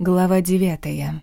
Глава девятая.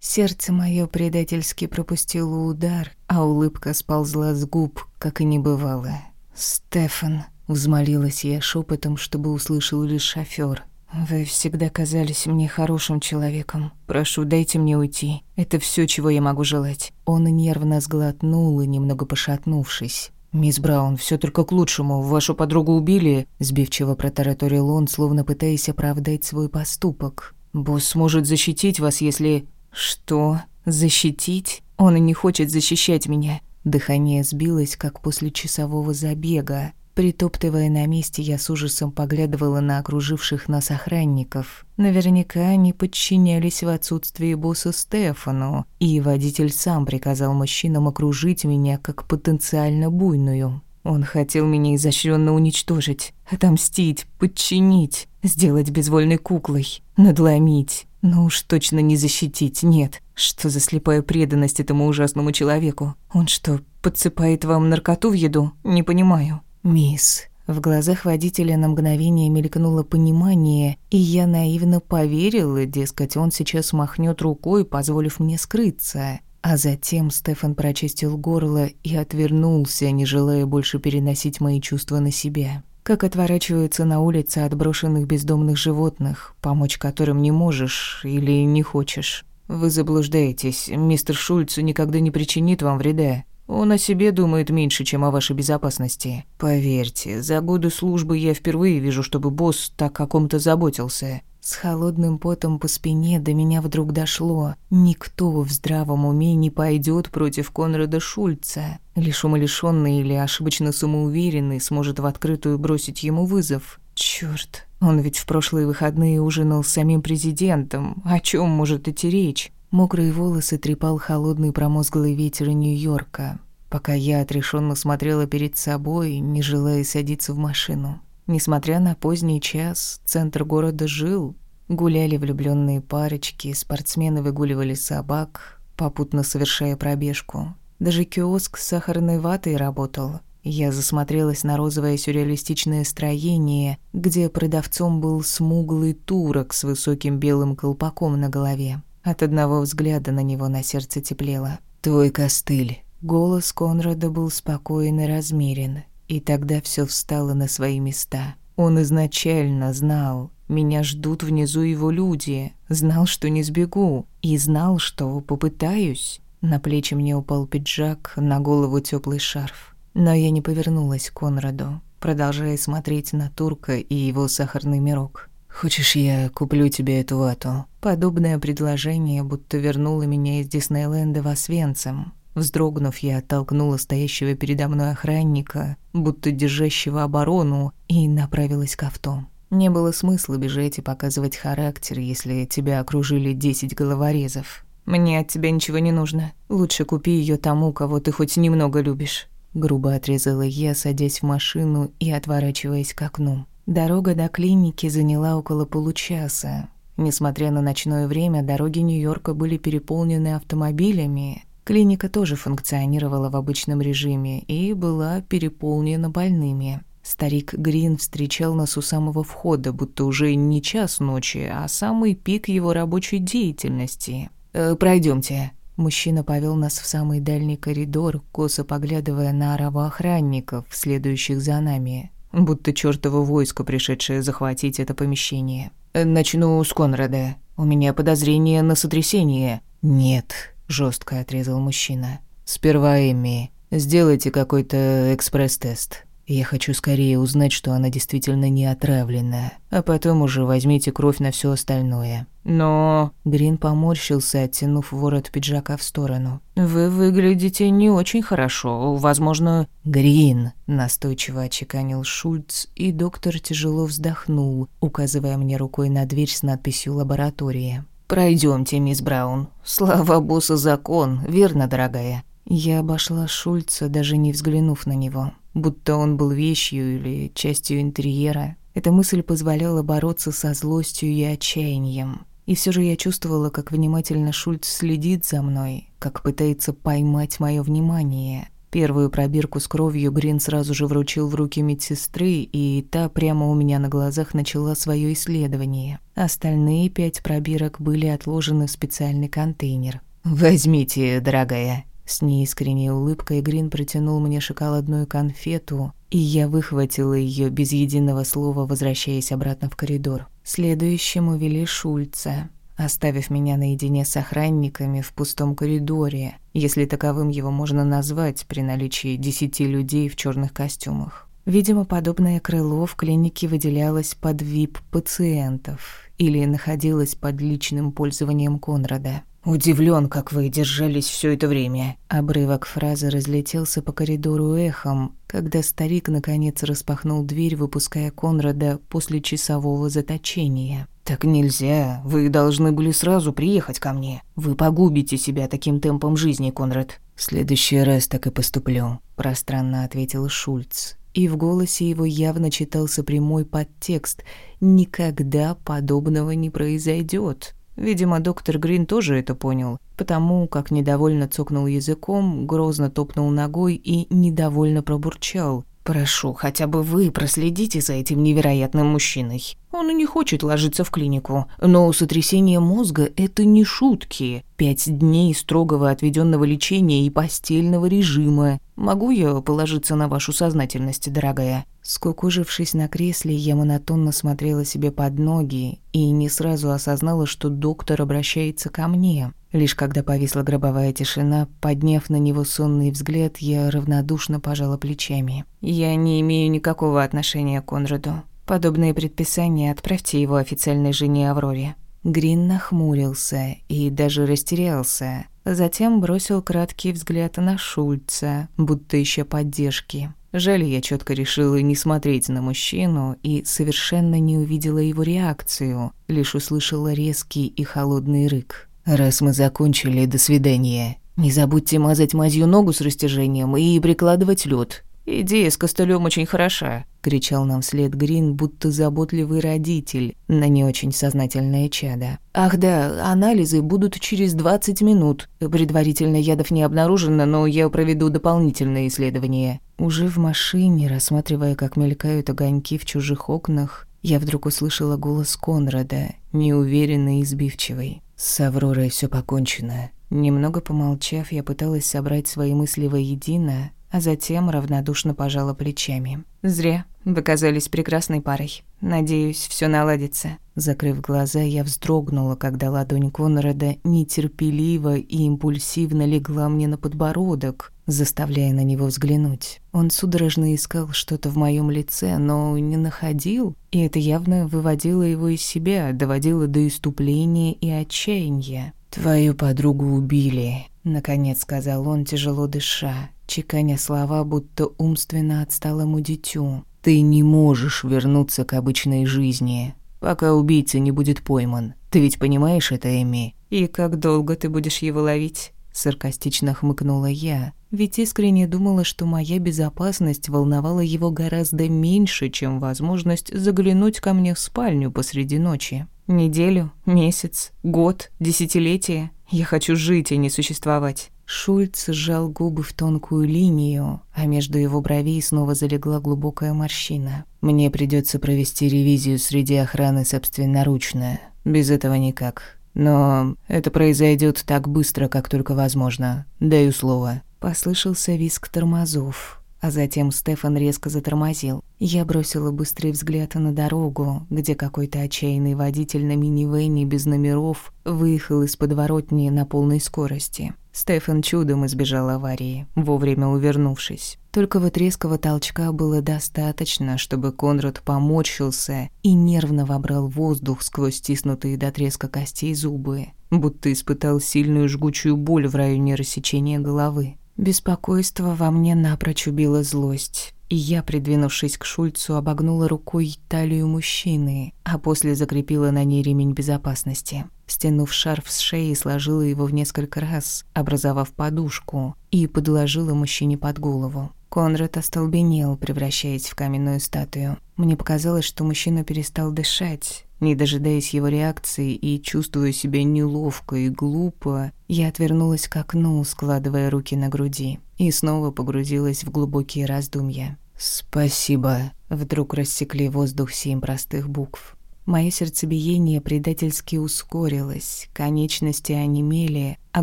Сердце мое предательски пропустило удар, а улыбка сползла с губ, как и не бывало. «Стефан», — взмолилась я шепотом, чтобы услышал лишь шофёр. «Вы всегда казались мне хорошим человеком. Прошу, дайте мне уйти. Это всё, чего я могу желать». Он нервно сглотнул и, немного пошатнувшись, «Мисс Браун, все только к лучшему. Вашу подругу убили», — сбивчиво протараторил он, словно пытаясь оправдать свой поступок. Босс сможет защитить вас, если... Что? Защитить? Он и не хочет защищать меня. Дыхание сбилось, как после часового забега. Притоптывая на месте, я с ужасом поглядывала на окруживших нас охранников. Наверняка они подчинялись в отсутствии босса Стефану, и водитель сам приказал мужчинам окружить меня как потенциально буйную. Он хотел меня изощренно уничтожить, отомстить, подчинить, сделать безвольной куклой, надломить. Но уж точно не защитить, нет. Что за слепая преданность этому ужасному человеку? Он что, подсыпает вам наркоту в еду? Не понимаю. Мисс, в глазах водителя на мгновение мелькнуло понимание, и я наивно поверила, дескать, он сейчас махнет рукой, позволив мне скрыться. А затем Стефан прочистил горло и отвернулся, не желая больше переносить мои чувства на себя. Как отворачиваются на улице от брошенных бездомных животных, помочь которым не можешь или не хочешь. Вы заблуждаетесь, мистер Шульц никогда не причинит вам вреда. Он о себе думает меньше, чем о вашей безопасности. Поверьте, за годы службы я впервые вижу, чтобы босс так о ком-то заботился. С холодным потом по спине до меня вдруг дошло. Никто в здравом уме не пойдет против Конрада Шульца. Лишь умалишённый или ошибочно самоуверенный сможет в открытую бросить ему вызов. Чёрт, он ведь в прошлые выходные ужинал с самим президентом. О чём может идти речь? Мокрые волосы трепал холодный промозглый ветер Нью-Йорка, пока я отрешенно смотрела перед собой, не желая садиться в машину. Несмотря на поздний час, центр города жил. Гуляли влюбленные парочки, спортсмены выгуливали собак, попутно совершая пробежку. Даже киоск с сахарной ватой работал. Я засмотрелась на розовое сюрреалистичное строение, где продавцом был смуглый турок с высоким белым колпаком на голове. От одного взгляда на него на сердце теплело. «Твой костыль». Голос Конрада был спокоен и размерен, и тогда все встало на свои места. Он изначально знал, меня ждут внизу его люди, знал, что не сбегу, и знал, что попытаюсь. На плечи мне упал пиджак, на голову теплый шарф. Но я не повернулась к Конраду, продолжая смотреть на турка и его сахарный мирок. «Хочешь, я куплю тебе эту вату?» Подобное предложение будто вернуло меня из Диснейленда в Освенцим. Вздрогнув, я оттолкнула стоящего передо мной охранника, будто держащего оборону, и направилась к авто. Не было смысла бежать и показывать характер, если тебя окружили десять головорезов. «Мне от тебя ничего не нужно. Лучше купи ее тому, кого ты хоть немного любишь». Грубо отрезала я, садясь в машину и отворачиваясь к окну. Дорога до клиники заняла около получаса. Несмотря на ночное время, дороги Нью-Йорка были переполнены автомобилями, Клиника тоже функционировала в обычном режиме и была переполнена больными. Старик Грин встречал нас у самого входа, будто уже не час ночи, а самый пик его рабочей деятельности. «Э, «Пройдёмте». Мужчина повел нас в самый дальний коридор, косо поглядывая на ораву охранников, следующих за нами, будто чёртово войско, пришедшее захватить это помещение. «Э, «Начну с Конрада. У меня подозрение на сотрясение». «Нет», жестко отрезал мужчина. Сперва Эми, сделайте какой-то экспресс-тест. Я хочу скорее узнать, что она действительно не отравлена, а потом уже возьмите кровь на все остальное. Но Грин поморщился, оттянув ворот пиджака в сторону. Вы выглядите не очень хорошо. Возможно, Грин, настойчиво отчеканил Шульц, и доктор тяжело вздохнул, указывая мне рукой на дверь с надписью лаборатория. Пройдемте, мисс Браун. Слава босса закон, верно, дорогая?» Я обошла Шульца, даже не взглянув на него. Будто он был вещью или частью интерьера. Эта мысль позволяла бороться со злостью и отчаянием. И все же я чувствовала, как внимательно Шульц следит за мной, как пытается поймать мое внимание. Первую пробирку с кровью Грин сразу же вручил в руки медсестры, и та прямо у меня на глазах начала свое исследование. Остальные пять пробирок были отложены в специальный контейнер. «Возьмите, дорогая». С неискренней улыбкой Грин протянул мне шоколадную конфету, и я выхватила ее без единого слова, возвращаясь обратно в коридор. Следующим увели Шульца оставив меня наедине с охранниками в пустом коридоре, если таковым его можно назвать при наличии десяти людей в черных костюмах. Видимо, подобное крыло в клинике выделялось под ВИП-пациентов или находилось под личным пользованием Конрада. Удивлен, как вы держались все это время». Обрывок фразы разлетелся по коридору эхом, когда старик наконец распахнул дверь, выпуская Конрада после часового заточения. «Так нельзя. Вы должны были сразу приехать ко мне. Вы погубите себя таким темпом жизни, Конрад». «В следующий раз так и поступлю», – пространно ответил Шульц. И в голосе его явно читался прямой подтекст «Никогда подобного не произойдет. Видимо, доктор Грин тоже это понял, потому как недовольно цокнул языком, грозно топнул ногой и недовольно пробурчал. «Прошу, хотя бы вы проследите за этим невероятным мужчиной. Он и не хочет ложиться в клинику. Но сотрясение мозга – это не шутки. Пять дней строгого отведенного лечения и постельного режима. Могу я положиться на вашу сознательность, дорогая?» Скукожившись на кресле, я монотонно смотрела себе под ноги и не сразу осознала, что доктор обращается ко мне. Лишь когда повисла гробовая тишина, подняв на него сонный взгляд, я равнодушно пожала плечами. «Я не имею никакого отношения к Конраду. Подобные предписания отправьте его официальной жене Авроре». Грин нахмурился и даже растерялся. Затем бросил краткий взгляд на Шульца, будто ища поддержки. Жаль, я четко решила не смотреть на мужчину и совершенно не увидела его реакцию, лишь услышала резкий и холодный рык. «Раз мы закончили, до свидания. Не забудьте мазать мазью ногу с растяжением и прикладывать лед. «Идея с костылем очень хороша», — кричал нам вслед Грин, будто заботливый родитель на не очень сознательное чадо. «Ах да, анализы будут через 20 минут. Предварительно ядов не обнаружено, но я проведу дополнительные исследования». Уже в машине, рассматривая, как мелькают огоньки в чужих окнах, я вдруг услышала голос Конрада, неуверенный и избивчивый. «С Авророй все покончено». Немного помолчав, я пыталась собрать свои мысли воедино, а затем равнодушно пожала плечами. «Зря. Вы казались прекрасной парой. Надеюсь, все наладится». Закрыв глаза, я вздрогнула, когда ладонь Конрада нетерпеливо и импульсивно легла мне на подбородок, заставляя на него взглянуть. Он судорожно искал что-то в моем лице, но не находил, и это явно выводило его из себя, доводило до иступления и отчаяния. «Твою подругу убили», — наконец сказал он, тяжело дыша чеканя слова, будто умственно отсталому дитю. «Ты не можешь вернуться к обычной жизни, пока убийца не будет пойман. Ты ведь понимаешь это, Эми?» «И как долго ты будешь его ловить?» Саркастично хмыкнула я, ведь искренне думала, что моя безопасность волновала его гораздо меньше, чем возможность заглянуть ко мне в спальню посреди ночи. Неделю, месяц, год, десятилетие. Я хочу жить, а не существовать. Шульц сжал губы в тонкую линию, а между его бровей снова залегла глубокая морщина. «Мне придется провести ревизию среди охраны собственноручно. Без этого никак. Но это произойдет так быстро, как только возможно. Даю слово». Послышался визг тормозов. А затем Стефан резко затормозил. Я бросила быстрый взгляд на дорогу, где какой-то отчаянный водитель на минивэне без номеров выехал из подворотни на полной скорости. Стефан чудом избежал аварии, вовремя увернувшись. Только вот резкого толчка было достаточно, чтобы Конрад поморщился и нервно вобрал воздух сквозь стиснутые до треска костей зубы, будто испытал сильную жгучую боль в районе рассечения головы. Беспокойство во мне напрочь убило злость, и я, придвинувшись к Шульцу, обогнула рукой талию мужчины, а после закрепила на ней ремень безопасности. Стянув шарф с шеи, сложила его в несколько раз, образовав подушку, и подложила мужчине под голову. Конрад остолбенел, превращаясь в каменную статую. Мне показалось, что мужчина перестал дышать, не дожидаясь его реакции и чувствуя себя неловко и глупо, я отвернулась к окну, складывая руки на груди. И снова погрузилась в глубокие раздумья. «Спасибо», — вдруг рассекли воздух семь простых букв. Мое сердцебиение предательски ускорилось, конечности онемели, а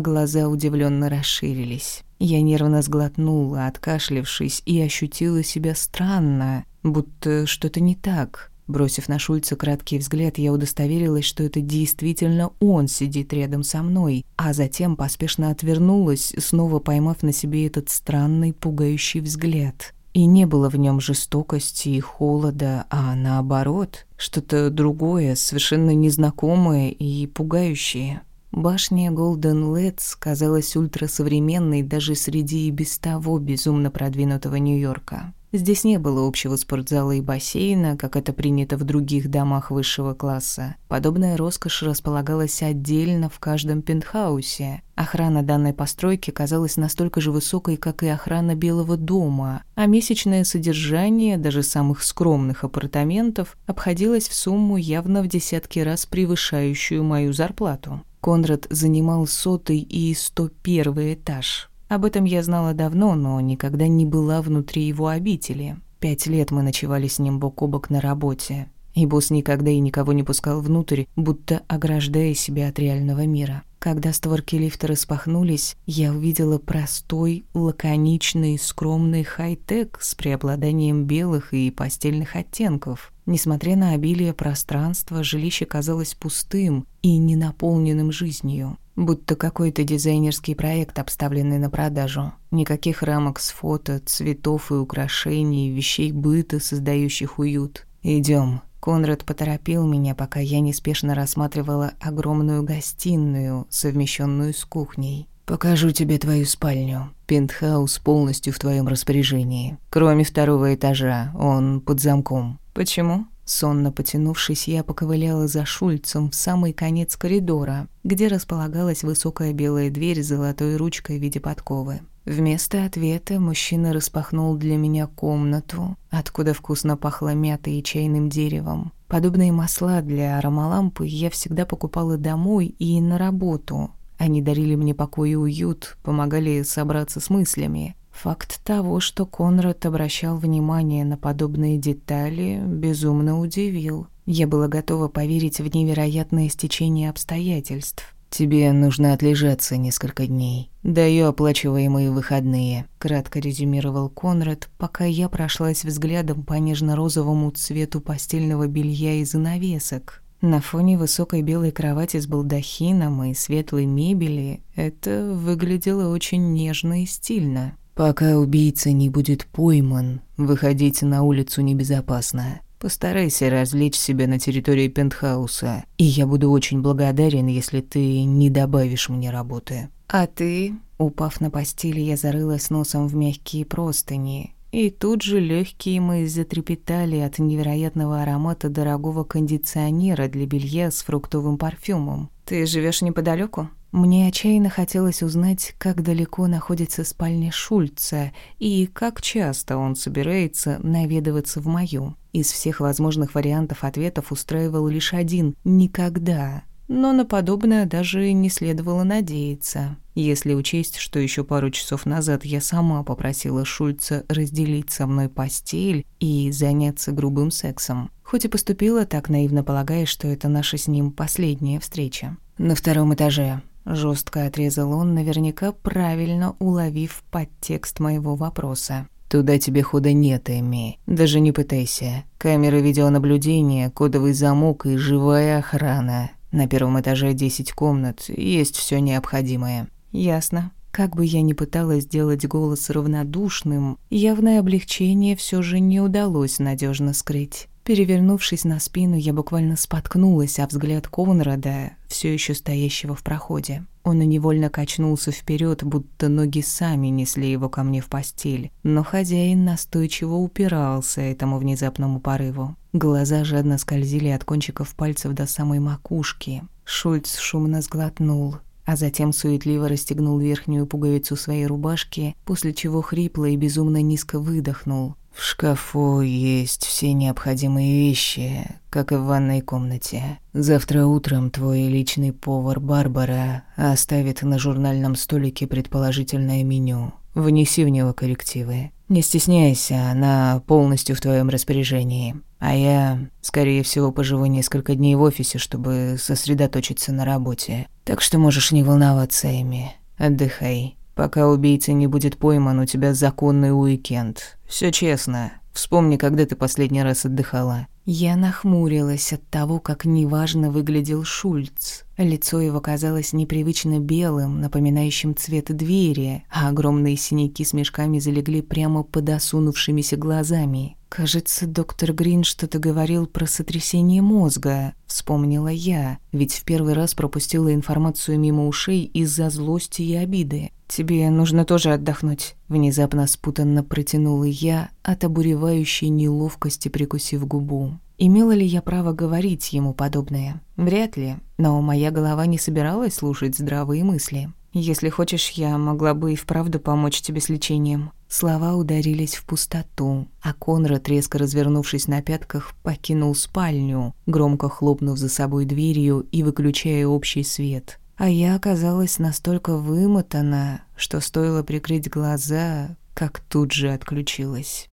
глаза удивленно расширились. Я нервно сглотнула, откашлившись, и ощутила себя странно, будто что-то не так. Бросив на Шульца краткий взгляд, я удостоверилась, что это действительно он сидит рядом со мной, а затем поспешно отвернулась, снова поймав на себе этот странный, пугающий взгляд. И не было в нем жестокости и холода, а наоборот, что-то другое, совершенно незнакомое и пугающее. Башня Голден Летс казалась ультрасовременной даже среди и без того безумно продвинутого Нью-Йорка. Здесь не было общего спортзала и бассейна, как это принято в других домах высшего класса. Подобная роскошь располагалась отдельно в каждом пентхаусе. Охрана данной постройки казалась настолько же высокой, как и охрана Белого дома, а месячное содержание даже самых скромных апартаментов обходилось в сумму явно в десятки раз превышающую мою зарплату. Конрад занимал сотый и сто первый этаж. Об этом я знала давно, но никогда не была внутри его обители. Пять лет мы ночевали с ним бок о бок на работе, и босс никогда и никого не пускал внутрь, будто ограждая себя от реального мира. Когда створки лифта распахнулись, я увидела простой, лаконичный, скромный хай-тек с преобладанием белых и постельных оттенков. Несмотря на обилие пространства, жилище казалось пустым и ненаполненным жизнью. Будто какой-то дизайнерский проект, обставленный на продажу. Никаких рамок с фото, цветов и украшений, вещей быта, создающих уют. Идем. Конрад поторопил меня, пока я неспешно рассматривала огромную гостиную, совмещенную с кухней. «Покажу тебе твою спальню. Пентхаус полностью в твоем распоряжении. Кроме второго этажа, он под замком». «Почему?» Сонно потянувшись, я поковыляла за Шульцем в самый конец коридора, где располагалась высокая белая дверь с золотой ручкой в виде подковы. Вместо ответа мужчина распахнул для меня комнату, откуда вкусно пахло мятой и чайным деревом. Подобные масла для аромалампы я всегда покупала домой и на работу. Они дарили мне покой и уют, помогали собраться с мыслями. Факт того, что Конрад обращал внимание на подобные детали, безумно удивил. Я была готова поверить в невероятное стечение обстоятельств. «Тебе нужно отлежаться несколько дней. Даю оплачиваемые выходные», — кратко резюмировал Конрад, пока я прошлась взглядом по нежно-розовому цвету постельного белья и занавесок. На фоне высокой белой кровати с балдахином и светлой мебели это выглядело очень нежно и стильно. «Пока убийца не будет пойман, выходить на улицу небезопасно. Постарайся развлечь себя на территории пентхауса, и я буду очень благодарен, если ты не добавишь мне работы. А ты, упав на постели, я зарылась носом в мягкие простыни, и тут же легкие мы затрепетали от невероятного аромата дорогого кондиционера для белья с фруктовым парфюмом. Ты живешь неподалеку? Мне отчаянно хотелось узнать, как далеко находится спальня Шульца и как часто он собирается наведываться в мою. Из всех возможных вариантов ответов устраивал лишь один «никогда». Но на подобное даже не следовало надеяться. Если учесть, что еще пару часов назад я сама попросила Шульца разделить со мной постель и заняться грубым сексом. Хоть и поступила так наивно полагая, что это наша с ним последняя встреча. На втором этаже Жестко отрезал он, наверняка правильно уловив подтекст моего вопроса. «Туда тебе хода нет, Эми. Даже не пытайся. Камеры видеонаблюдения, кодовый замок и живая охрана. На первом этаже 10 комнат, есть все необходимое». «Ясно». Как бы я ни пыталась сделать голос равнодушным, явное облегчение все же не удалось надежно скрыть. Перевернувшись на спину, я буквально споткнулась о взгляд Конрада, все еще стоящего в проходе. Он невольно качнулся вперед, будто ноги сами несли его ко мне в постель, но хозяин настойчиво упирался этому внезапному порыву. Глаза жадно скользили от кончиков пальцев до самой макушки. Шульц шумно сглотнул, а затем суетливо расстегнул верхнюю пуговицу своей рубашки, после чего хрипло и безумно низко выдохнул. В шкафу есть все необходимые вещи, как и в ванной комнате. Завтра утром твой личный повар Барбара оставит на журнальном столике предположительное меню. Внеси в него коррективы. Не стесняйся, она полностью в твоем распоряжении. А я, скорее всего, поживу несколько дней в офисе, чтобы сосредоточиться на работе. Так что можешь не волноваться, Эми. Отдыхай. Пока убийца не будет пойман, у тебя законный уикенд. Все честно. Вспомни, когда ты последний раз отдыхала. Я нахмурилась от того, как неважно выглядел Шульц. Лицо его казалось непривычно белым, напоминающим цвет двери, а огромные синяки с мешками залегли прямо под осунувшимися глазами. «Кажется, доктор Грин что-то говорил про сотрясение мозга», — вспомнила я, ведь в первый раз пропустила информацию мимо ушей из-за злости и обиды. «Тебе нужно тоже отдохнуть», — внезапно спутанно протянула я, от обуревающей неловкости прикусив губу. Имела ли я право говорить ему подобное? Вряд ли, но моя голова не собиралась слушать здравые мысли. «Если хочешь, я могла бы и вправду помочь тебе с лечением». Слова ударились в пустоту, а Конрад, резко развернувшись на пятках, покинул спальню, громко хлопнув за собой дверью и выключая общий свет. А я оказалась настолько вымотана, что стоило прикрыть глаза, как тут же отключилась.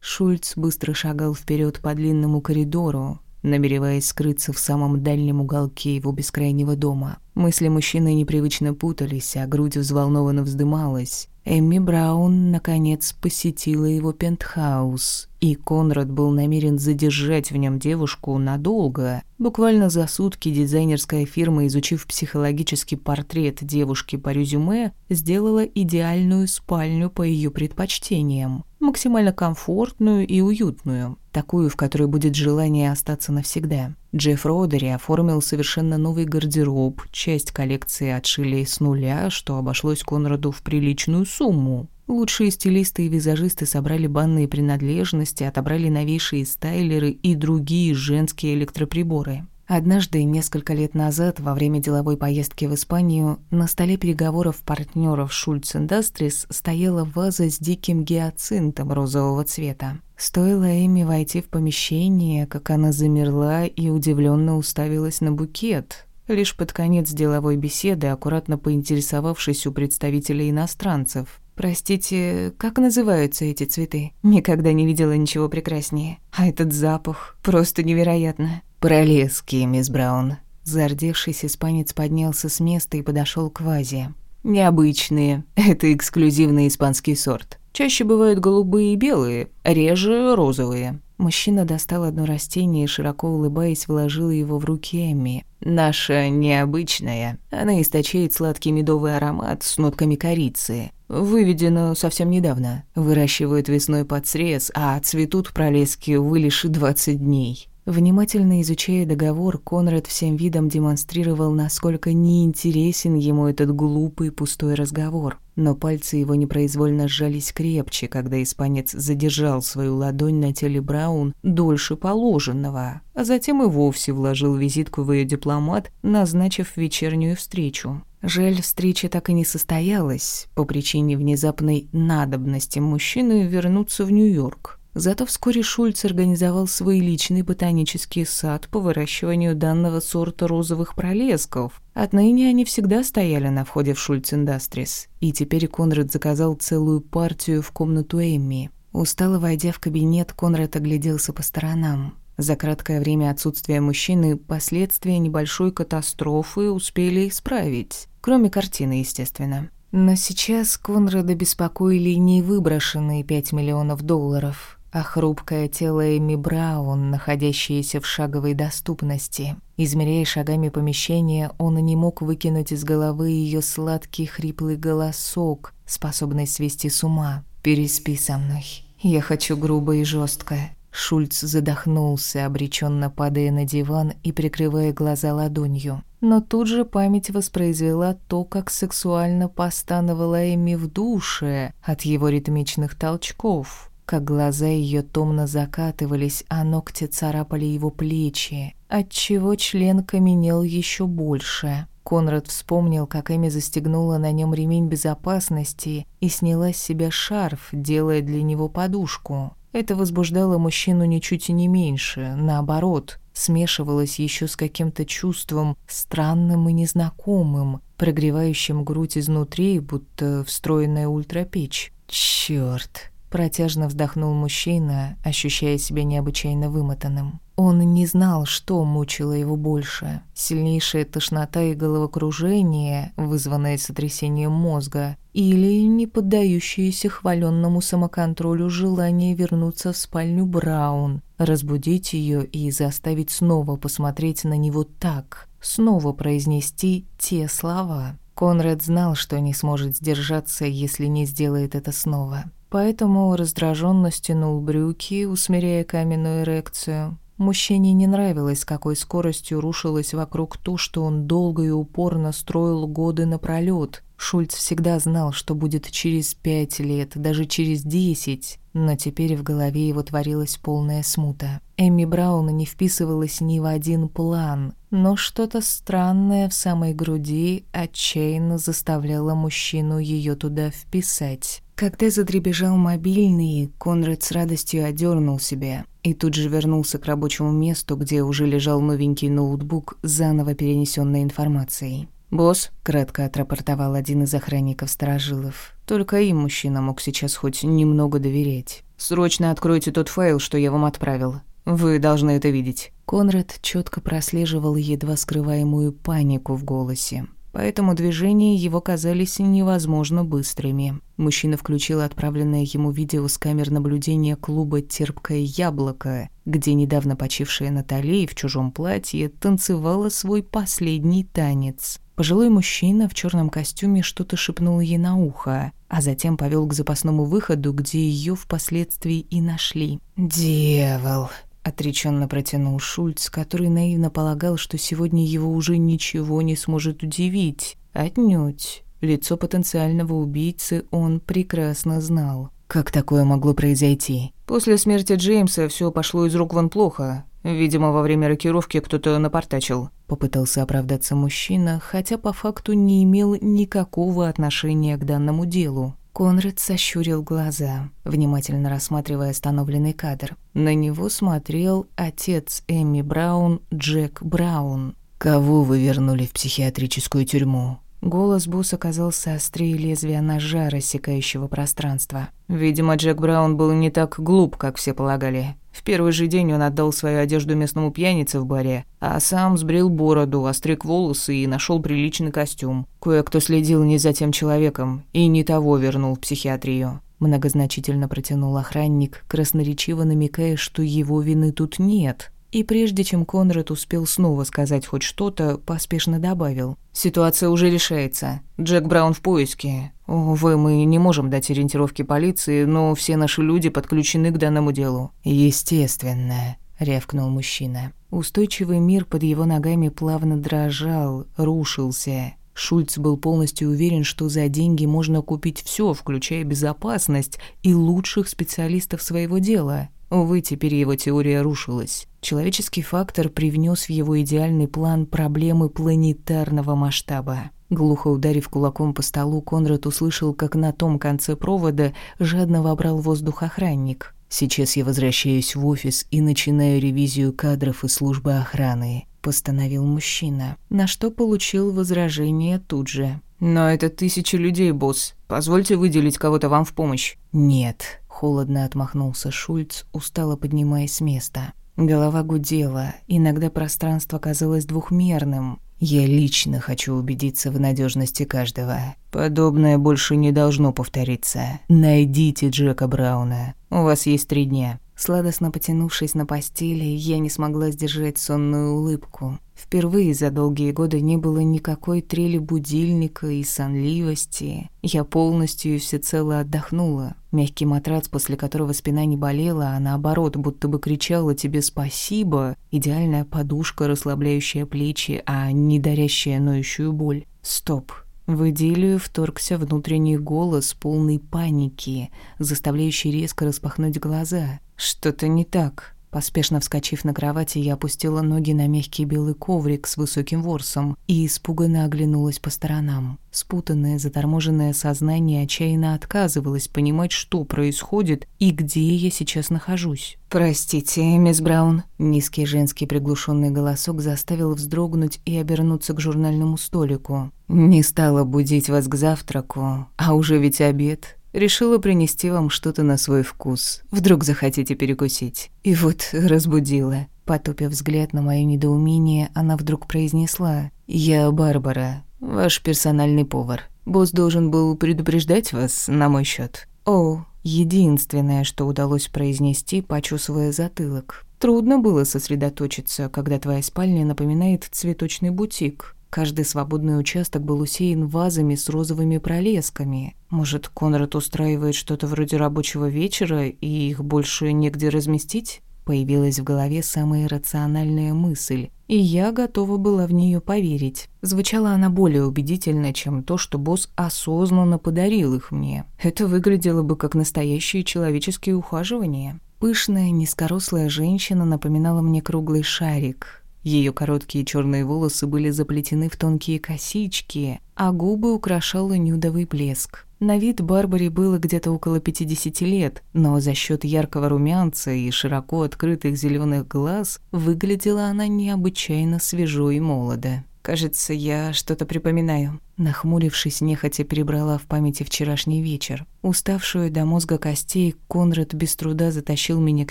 Шульц быстро шагал вперед по длинному коридору, намереваясь скрыться в самом дальнем уголке его бескрайнего дома. Мысли мужчины непривычно путались, а грудь взволнованно вздымалась. Эмми Браун, наконец, посетила его пентхаус, и Конрад был намерен задержать в нем девушку надолго. Буквально за сутки дизайнерская фирма, изучив психологический портрет девушки по резюме, сделала идеальную спальню по ее предпочтениям. Максимально комфортную и уютную, такую, в которой будет желание остаться навсегда. Джефф Родери оформил совершенно новый гардероб, часть коллекции отшили с нуля, что обошлось Конраду в приличную сумму. Лучшие стилисты и визажисты собрали банные принадлежности, отобрали новейшие стайлеры и другие женские электроприборы. Однажды, несколько лет назад, во время деловой поездки в Испанию, на столе переговоров партнеров Шульц Индастрис стояла ваза с диким гиацинтом розового цвета. Стоило Эми войти в помещение, как она замерла и удивленно уставилась на букет. Лишь под конец деловой беседы, аккуратно поинтересовавшись у представителей иностранцев. «Простите, как называются эти цветы? Никогда не видела ничего прекраснее. А этот запах просто невероятно». «Пролески, мисс Браун». Зардевшийся испанец поднялся с места и подошел к вазе. «Необычные. Это эксклюзивный испанский сорт. Чаще бывают голубые и белые, реже розовые». Мужчина достал одно растение и, широко улыбаясь, вложил его в руки Эмми. «Наша необычная. Она источает сладкий медовый аромат с нотками корицы. Выведена совсем недавно. Выращивают весной под срез, а цветут пролески увы лишь 20 дней. Внимательно изучая договор, Конрад всем видом демонстрировал, насколько неинтересен ему этот глупый пустой разговор. Но пальцы его непроизвольно сжались крепче, когда испанец задержал свою ладонь на теле Браун дольше положенного, а затем и вовсе вложил визитку в ее дипломат, назначив вечернюю встречу. Жаль, встреча так и не состоялась по причине внезапной надобности мужчины вернуться в Нью-Йорк. Зато вскоре Шульц организовал свой личный ботанический сад по выращиванию данного сорта розовых пролесков. Отныне они всегда стояли на входе в Шульц Индастрис, и теперь Конрад заказал целую партию в комнату Эмми. Устало войдя в кабинет, Конрад огляделся по сторонам. За краткое время отсутствия мужчины последствия небольшой катастрофы успели исправить, кроме картины, естественно. Но сейчас Конрада беспокоили не выброшенные 5 миллионов долларов, а хрупкое тело Эми Браун, находящееся в шаговой доступности. Измеряя шагами помещения, он не мог выкинуть из головы ее сладкий хриплый голосок, способный свести с ума. «Переспи со мной. Я хочу грубо и жестко. Шульц задохнулся, обреченно падая на диван и прикрывая глаза ладонью. Но тут же память воспроизвела то, как сексуально постановала Эми в душе от его ритмичных толчков как глаза ее томно закатывались, а ногти царапали его плечи, отчего член каменел еще больше. Конрад вспомнил, как Эми застегнула на нем ремень безопасности и сняла с себя шарф, делая для него подушку. Это возбуждало мужчину ничуть и не меньше, наоборот, смешивалось еще с каким-то чувством странным и незнакомым, прогревающим грудь изнутри, будто встроенная ультрапечь. Чёрт! Протяжно вздохнул мужчина, ощущая себя необычайно вымотанным. Он не знал, что мучило его больше. Сильнейшая тошнота и головокружение, вызванное сотрясением мозга, или не поддающееся хваленному самоконтролю желание вернуться в спальню Браун, разбудить ее и заставить снова посмотреть на него так, снова произнести те слова. Конрад знал, что не сможет сдержаться, если не сделает это снова. Поэтому раздраженно стянул брюки, усмиряя каменную эрекцию. Мужчине не нравилось, какой скоростью рушилось вокруг то, что он долго и упорно строил годы напролёт. Шульц всегда знал, что будет через пять лет, даже через десять, но теперь в голове его творилась полная смута. Эми Браун не вписывалась ни в один план, но что-то странное в самой груди отчаянно заставляло мужчину ее туда вписать. Когда задребежал мобильный, Конрад с радостью одернул себя и тут же вернулся к рабочему месту, где уже лежал новенький ноутбук заново перенесенной информацией. «Босс», — кратко отрапортовал один из охранников-сторожилов. «Только им мужчина мог сейчас хоть немного доверять. Срочно откройте тот файл, что я вам отправил. Вы должны это видеть». Конрад четко прослеживал едва скрываемую панику в голосе поэтому движения его казались невозможно быстрыми. Мужчина включил отправленное ему видео с камер наблюдения клуба «Терпкое яблоко», где недавно почившая Натали в чужом платье танцевала свой последний танец. Пожилой мужчина в черном костюме что-то шепнул ей на ухо, а затем повел к запасному выходу, где ее впоследствии и нашли. «Дьявол!» Отреченно протянул Шульц, который наивно полагал, что сегодня его уже ничего не сможет удивить. Отнюдь. Лицо потенциального убийцы он прекрасно знал. Как такое могло произойти? После смерти Джеймса все пошло из рук вон плохо. Видимо, во время рокировки кто-то напортачил. Попытался оправдаться мужчина, хотя по факту не имел никакого отношения к данному делу. Конрад сощурил глаза, внимательно рассматривая остановленный кадр. На него смотрел отец Эми Браун, Джек Браун. «Кого вы вернули в психиатрическую тюрьму?» Голос босса оказался острее лезвия ножа, рассекающего пространство. Видимо, Джек Браун был не так глуп, как все полагали. В первый же день он отдал свою одежду местному пьянице в баре, а сам сбрил бороду, остриг волосы и нашел приличный костюм. Кое-кто следил не за тем человеком и не того вернул в психиатрию. Многозначительно протянул охранник, красноречиво намекая, что его вины тут нет. И прежде чем Конрад успел снова сказать хоть что-то, поспешно добавил. «Ситуация уже решается. Джек Браун в поиске. Увы, мы не можем дать ориентировки полиции, но все наши люди подключены к данному делу». «Естественно», — рявкнул мужчина. Устойчивый мир под его ногами плавно дрожал, рушился. Шульц был полностью уверен, что за деньги можно купить все, включая безопасность и лучших специалистов своего дела. Увы, теперь его теория рушилась. Человеческий фактор привнес в его идеальный план проблемы планетарного масштаба. Глухо ударив кулаком по столу, Конрад услышал, как на том конце провода жадно вобрал воздух охранник. «Сейчас я возвращаюсь в офис и начинаю ревизию кадров и службы охраны», — постановил мужчина, на что получил возражение тут же. «Но это тысячи людей, босс. Позвольте выделить кого-то вам в помощь». «Нет», Холодно отмахнулся Шульц, устало поднимаясь с места. Голова гудела, иногда пространство казалось двухмерным. Я лично хочу убедиться в надежности каждого. Подобное больше не должно повториться. Найдите Джека Брауна. У вас есть три дня. Сладостно потянувшись на постели, я не смогла сдержать сонную улыбку. Впервые за долгие годы не было никакой трели будильника и сонливости. Я полностью и всецело отдохнула. Мягкий матрац, после которого спина не болела, а наоборот, будто бы кричала тебе «спасибо», идеальная подушка, расслабляющая плечи, а не дарящая ноющую боль. Стоп. В идиллию вторгся внутренний голос полной паники, заставляющий резко распахнуть глаза. Что-то не так. Поспешно вскочив на кровати, я опустила ноги на мягкий белый коврик с высоким ворсом и испуганно оглянулась по сторонам. Спутанное, заторможенное сознание отчаянно отказывалось понимать, что происходит и где я сейчас нахожусь. «Простите, мисс Браун». Низкий женский приглушенный голосок заставил вздрогнуть и обернуться к журнальному столику. «Не стала будить вас к завтраку, а уже ведь обед. Решила принести вам что-то на свой вкус. Вдруг захотите перекусить. И вот разбудила. Потупив взгляд на моё недоумение, она вдруг произнесла. «Я Барбара, ваш персональный повар. Босс должен был предупреждать вас на мой счет. «О, единственное, что удалось произнести, почувствуя затылок. Трудно было сосредоточиться, когда твоя спальня напоминает цветочный бутик. Каждый свободный участок был усеян вазами с розовыми пролесками. Может, Конрад устраивает что-то вроде рабочего вечера, и их больше негде разместить? Появилась в голове самая рациональная мысль, и я готова была в нее поверить. Звучала она более убедительно, чем то, что босс осознанно подарил их мне. Это выглядело бы как настоящие человеческие ухаживания. Пышная, низкорослая женщина напоминала мне круглый шарик, ее короткие черные волосы были заплетены в тонкие косички, а губы украшал нюдовый блеск. На вид Барбаре было где-то около 50 лет, но за счет яркого румянца и широко открытых зеленых глаз выглядела она необычайно свежо и молодо. Кажется, я что-то припоминаю. Нахмурившись, нехотя перебрала в памяти вчерашний вечер. Уставшую до мозга костей, Конрад без труда затащил меня к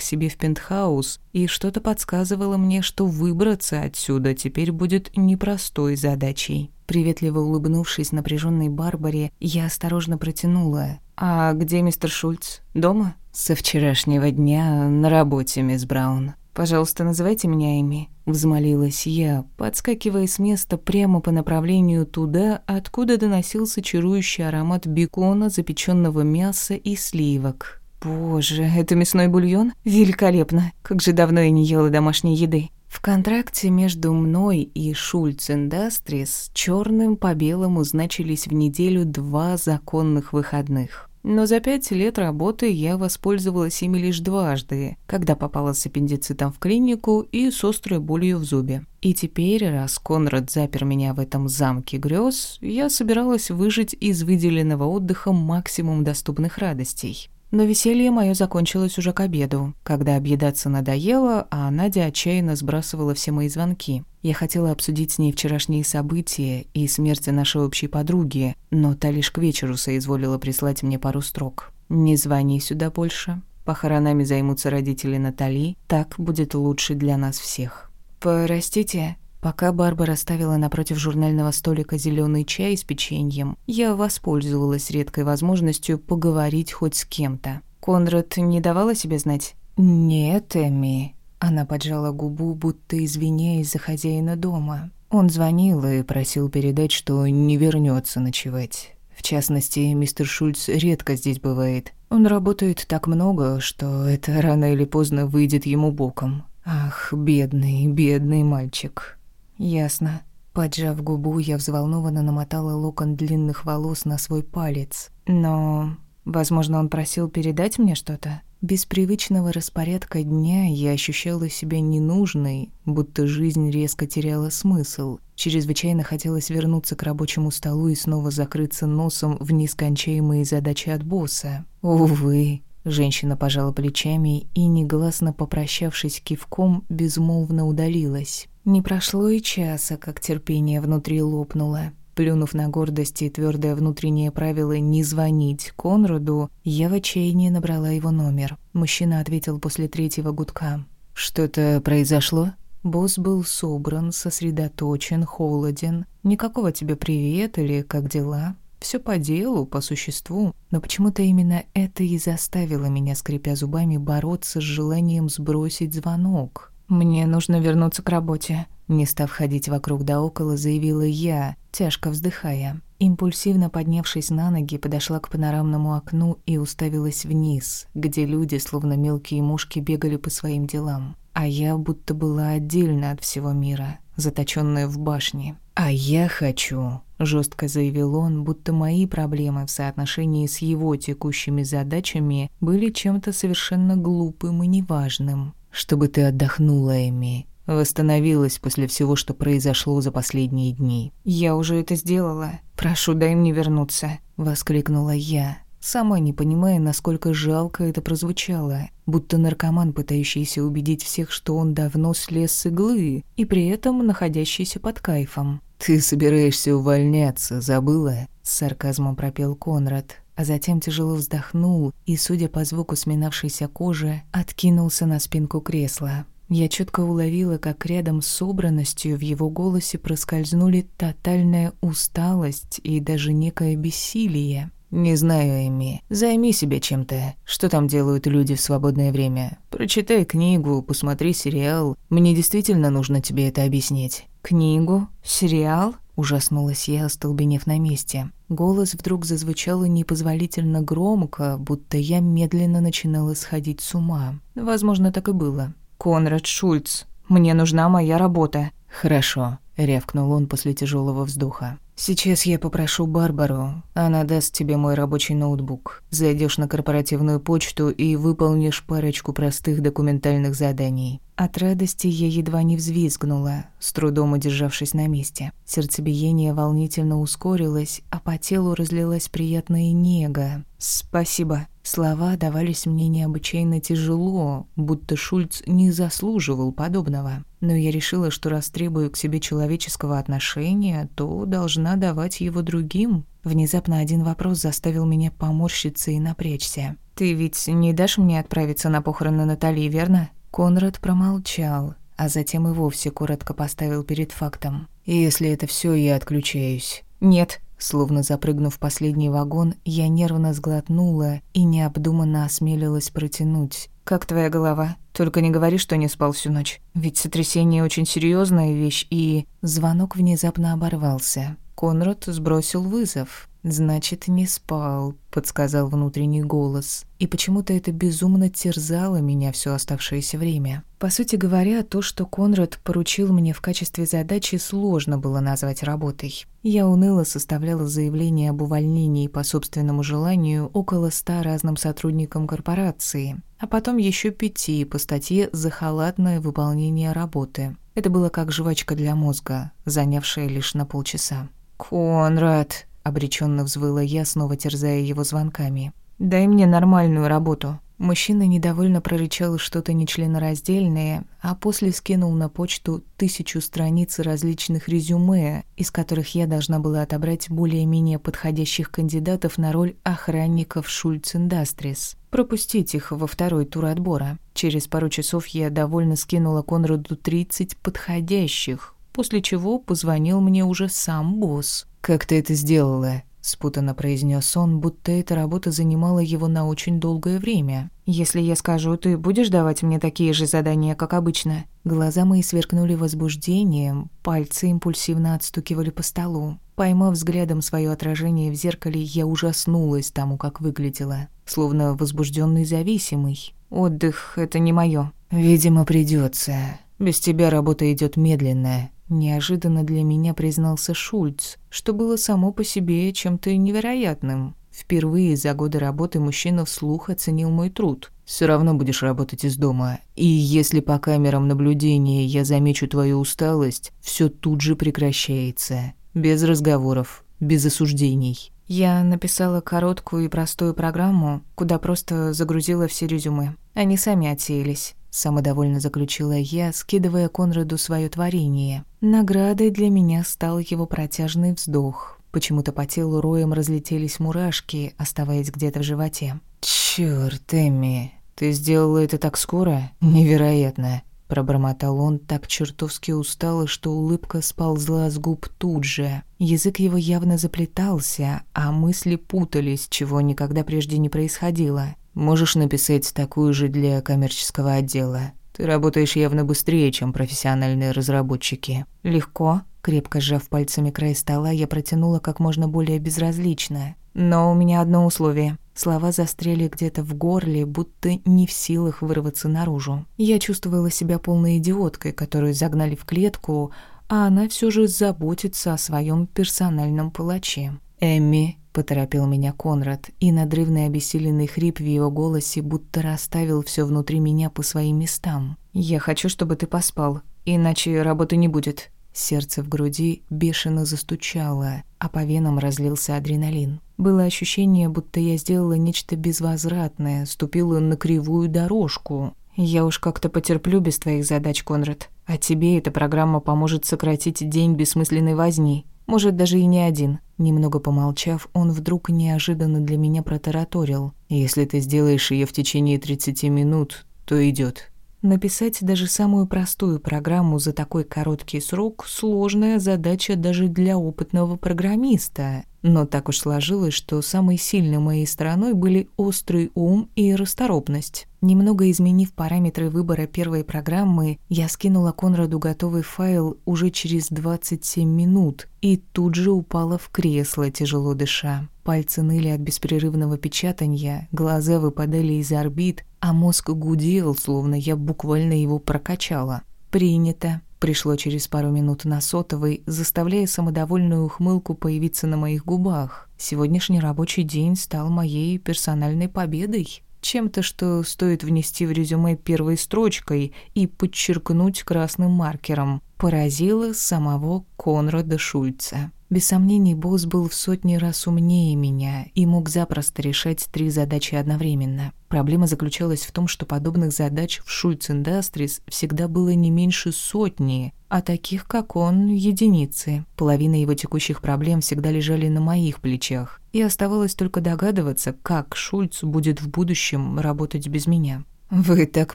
себе в пентхаус, и что-то подсказывало мне, что выбраться отсюда теперь будет непростой задачей. Приветливо улыбнувшись напряженной Барбаре, я осторожно протянула. «А где мистер Шульц? Дома?» «Со вчерашнего дня на работе, мисс Браун. «Пожалуйста, называйте меня Эми», — взмолилась я, подскакивая с места прямо по направлению туда, откуда доносился чарующий аромат бекона, запеченного мяса и сливок. «Боже, это мясной бульон? Великолепно! Как же давно я не ела домашней еды!» В контракте между мной и Шульц Индастрис черным по белому значились в неделю два законных выходных. Но за пять лет работы я воспользовалась ими лишь дважды, когда попала с аппендицитом в клинику и с острой болью в зубе. И теперь, раз Конрад запер меня в этом замке грез, я собиралась выжить из выделенного отдыха максимум доступных радостей. Но веселье мое закончилось уже к обеду, когда объедаться надоело, а Надя отчаянно сбрасывала все мои звонки. Я хотела обсудить с ней вчерашние события и смерть нашей общей подруги, но та лишь к вечеру соизволила прислать мне пару строк. «Не звони сюда больше. Похоронами займутся родители Натали. Так будет лучше для нас всех». «Простите», Пока Барбара ставила напротив журнального столика зеленый чай с печеньем, я воспользовалась редкой возможностью поговорить хоть с кем-то. Конрад не давала себе знать? «Нет, Эми». Она поджала губу, будто извиняясь за хозяина дома. Он звонил и просил передать, что не вернется ночевать. В частности, мистер Шульц редко здесь бывает. Он работает так много, что это рано или поздно выйдет ему боком. Ах, бедный, бедный мальчик. «Ясно». Поджав губу, я взволнованно намотала локон длинных волос на свой палец. Но, возможно, он просил передать мне что-то? Без привычного распорядка дня я ощущала себя ненужной, будто жизнь резко теряла смысл. Чрезвычайно хотелось вернуться к рабочему столу и снова закрыться носом в нескончаемые задачи от босса. Увы, женщина пожала плечами и, негласно попрощавшись кивком, безмолвно удалилась. Не прошло и часа, как терпение внутри лопнуло. Плюнув на гордость и твердое внутреннее правило не звонить Конраду, я в отчаянии набрала его номер. Мужчина ответил после третьего гудка. «Что-то произошло?» Босс был собран, сосредоточен, холоден. Никакого тебе привет или как дела. Все по делу, по существу. Но почему-то именно это и заставило меня, скрипя зубами, бороться с желанием сбросить звонок. «Мне нужно вернуться к работе», — не став ходить вокруг да около, заявила я, тяжко вздыхая. Импульсивно поднявшись на ноги, подошла к панорамному окну и уставилась вниз, где люди, словно мелкие мушки, бегали по своим делам. А я будто была отдельно от всего мира, заточенная в башне. «А я хочу», — жестко заявил он, будто мои проблемы в соотношении с его текущими задачами были чем-то совершенно глупым и неважным. чтобы ты отдохнула, Эми. Восстановилась после всего, что произошло за последние дни. «Я уже это сделала. Прошу, дай мне вернуться», — воскликнула я, сама не понимая, насколько жалко это прозвучало, будто наркоман, пытающийся убедить всех, что он давно слез с иглы, и при этом находящийся под кайфом. «Ты собираешься увольняться, забыла?» — с сарказмом пропел Конрад, а затем тяжело вздохнул и, судя по звуку сминавшейся кожи, откинулся на спинку кресла. Я четко уловила, как рядом с собранностью в его голосе проскользнули тотальная усталость и даже некое бессилие. «Не знаю, Эми. Займи себя чем-то. Что там делают люди в свободное время? Прочитай книгу, посмотри сериал. Мне действительно нужно тебе это объяснить». «Книгу? Сериал?» Ужаснулась я, остолбенев на месте. Голос вдруг зазвучал непозволительно громко, будто я медленно начинала сходить с ума. Возможно, так и было. «Конрад Шульц, мне нужна моя работа». «Хорошо», — рявкнул он после тяжелого вздоха. «Сейчас я попрошу Барбару. Она даст тебе мой рабочий ноутбук. Зайдешь на корпоративную почту и выполнишь парочку простых документальных заданий. От радости я едва не взвизгнула, с трудом удержавшись на месте. Сердцебиение волнительно ускорилось, а по телу разлилась приятная нега. «Спасибо». Слова давались мне необычайно тяжело, будто Шульц не заслуживал подобного. Но я решила, что раз требую к себе человеческого отношения, то должна давать его другим. Внезапно один вопрос заставил меня поморщиться и напрячься. «Ты ведь не дашь мне отправиться на похороны Натальи, верно?» Конрад промолчал, а затем и вовсе коротко поставил перед фактом. «Если это все, я отключаюсь». «Нет». Словно запрыгнув в последний вагон, я нервно сглотнула и необдуманно осмелилась протянуть. «Как твоя голова? Только не говори, что не спал всю ночь. Ведь сотрясение очень серьезная вещь, и...» Звонок внезапно оборвался. Конрад сбросил вызов. «Значит, не спал», — подсказал внутренний голос. И почему-то это безумно терзало меня все оставшееся время. По сути говоря, то, что Конрад поручил мне в качестве задачи, сложно было назвать работой. Я уныло составляла заявление об увольнении по собственному желанию около ста разным сотрудникам корпорации, а потом еще пяти по статье «За халатное выполнение работы». Это было как жвачка для мозга, занявшая лишь на полчаса. «Конрад!» Обреченно взвыла я, снова терзая его звонками. «Дай мне нормальную работу». Мужчина недовольно прорычал что-то нечленораздельное, а после скинул на почту тысячу страниц различных резюме, из которых я должна была отобрать более-менее подходящих кандидатов на роль охранников Шульц Индастрис. Пропустить их во второй тур отбора. Через пару часов я довольно скинула Конраду 30 подходящих, после чего позвонил мне уже сам босс. «Как ты это сделала?» — спутанно произнес он, будто эта работа занимала его на очень долгое время. «Если я скажу, ты будешь давать мне такие же задания, как обычно?» Глаза мои сверкнули возбуждением, пальцы импульсивно отстукивали по столу. Поймав взглядом свое отражение в зеркале, я ужаснулась тому, как выглядела, словно возбужденный зависимый. «Отдых — это не мое. «Видимо, придется. Без тебя работа идет медленная. Неожиданно для меня признался Шульц, что было само по себе чем-то невероятным. Впервые за годы работы мужчина вслух оценил мой труд. Все равно будешь работать из дома. И если по камерам наблюдения я замечу твою усталость, все тут же прекращается. Без разговоров, без осуждений. Я написала короткую и простую программу, куда просто загрузила все резюме. Они сами отсеялись самодовольно заключила я, скидывая Конраду свое творение. Наградой для меня стал его протяжный вздох. Почему-то по телу роем разлетелись мурашки, оставаясь где-то в животе. «Чёрт, Эмми, ты сделала это так скоро? Невероятно!» Пробормотал он так чертовски устало, что улыбка сползла с губ тут же. Язык его явно заплетался, а мысли путались, чего никогда прежде не происходило. Можешь написать такую же для коммерческого отдела. Ты работаешь явно быстрее, чем профессиональные разработчики. Легко. Крепко сжав пальцами край стола, я протянула как можно более безразлично. Но у меня одно условие. Слова застряли где-то в горле, будто не в силах вырваться наружу. Я чувствовала себя полной идиоткой, которую загнали в клетку, а она все же заботится о своем персональном палаче. «Эмми, поторопил меня Конрад, и надрывный обессиленный хрип в его голосе будто расставил все внутри меня по своим местам. «Я хочу, чтобы ты поспал, иначе работы не будет». Сердце в груди бешено застучало, а по венам разлился адреналин. Было ощущение, будто я сделала нечто безвозвратное, ступила на кривую дорожку. «Я уж как-то потерплю без твоих задач, Конрад. А тебе эта программа поможет сократить день бессмысленной возни. Может, даже и не один». Немного помолчав, он вдруг неожиданно для меня протараторил. «Если ты сделаешь ее в течение 30 минут, то идет. Написать даже самую простую программу за такой короткий срок – сложная задача даже для опытного программиста. Но так уж сложилось, что самой сильной моей стороной были острый ум и расторопность. Немного изменив параметры выбора первой программы, я скинула Конраду готовый файл уже через 27 минут и тут же упала в кресло, тяжело дыша. Пальцы ныли от беспрерывного печатания, глаза выпадали из орбит, а мозг гудел, словно я буквально его прокачала. «Принято», пришло через пару минут на сотовый, заставляя самодовольную ухмылку появиться на моих губах. Сегодняшний рабочий день стал моей персональной победой. Чем-то, что стоит внести в резюме первой строчкой и подчеркнуть красным маркером. Поразило самого Конрада Шульца. Без сомнений, босс был в сотни раз умнее меня и мог запросто решать три задачи одновременно. Проблема заключалась в том, что подобных задач в Шульц Industries всегда было не меньше сотни, а таких, как он, единицы. Половина его текущих проблем всегда лежали на моих плечах, и оставалось только догадываться, как Шульц будет в будущем работать без меня. «Вы так